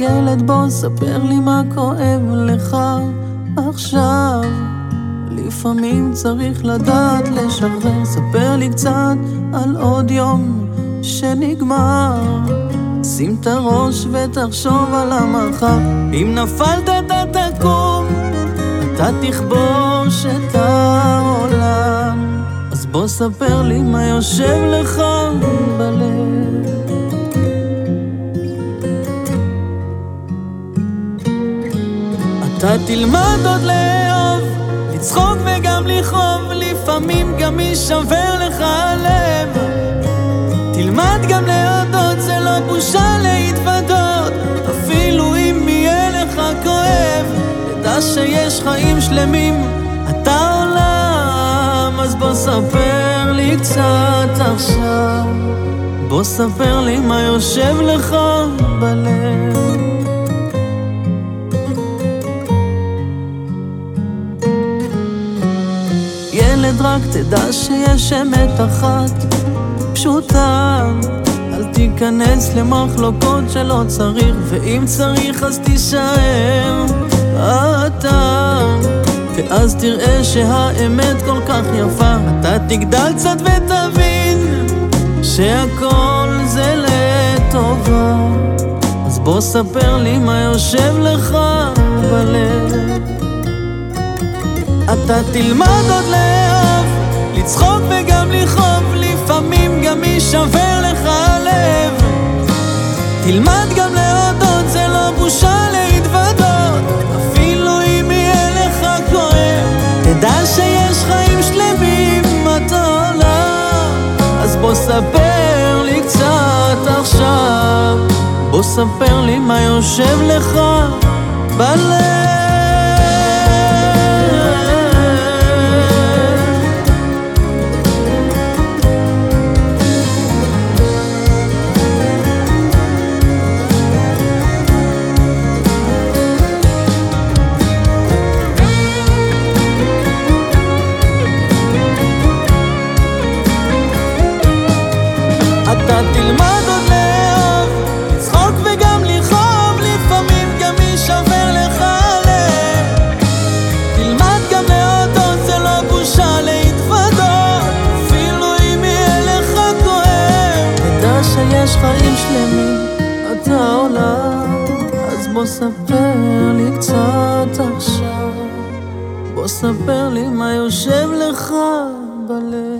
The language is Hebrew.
ילד בוא ספר לי מה כואב לך עכשיו. לפעמים צריך לדעת לשחרר. ספר לי קצת על עוד יום שנגמר. שים את הראש ותחשוב על המחר אם נפלת אתה תקום אתה תכבוש את העולם. אז בוא ספר לי מה יושב לך בלב אתה תלמד עוד לאהוב, לצחוק וגם לכאוב, לפעמים גם יישבר לך הלב. תלמד גם להודות, זה לא בושה להתוודות, אפילו אם יהיה לך כואב. תדע שיש חיים שלמים, אתה עולם, אז בוא ספר לי קצת עכשיו. בוא ספר לי מה יושב לך בלב. ילד רק תדע שיש אמת אחת פשוטה. אל תיכנס למחלוקות שלא צריך ואם צריך אז תישאר אתה. ואז תראה שהאמת כל כך יפה. אתה תגדל קצת ותבין שהכל זה לטובה. אז בוא ספר לי מה יושב לך בלב. אתה תלמד עוד לאהוב, לצחוק וגם לכאוב, לפעמים גם יישבר לך הלב. תלמד גם להודות, זה לא בושה להתוודות, אפילו אם יהיה לך כואב. תדע שיש חיים שלמים, אתה עולם, אז בוא ספר לי קצת עכשיו. בוא ספר לי מה יושב לך בלב. אתה תלמד עוד לאהוב, לצחוק וגם לכאוב, לפעמים גם יישבר לך הלב. תלמד גם להודות, זה לא בושה להתוודות, אפילו אם יהיה לך כואב. תדע שיש חיים שלמים, אתה עולם, אז בוא ספר לי קצת עכשיו. בוא ספר לי מה יושב לך בלב.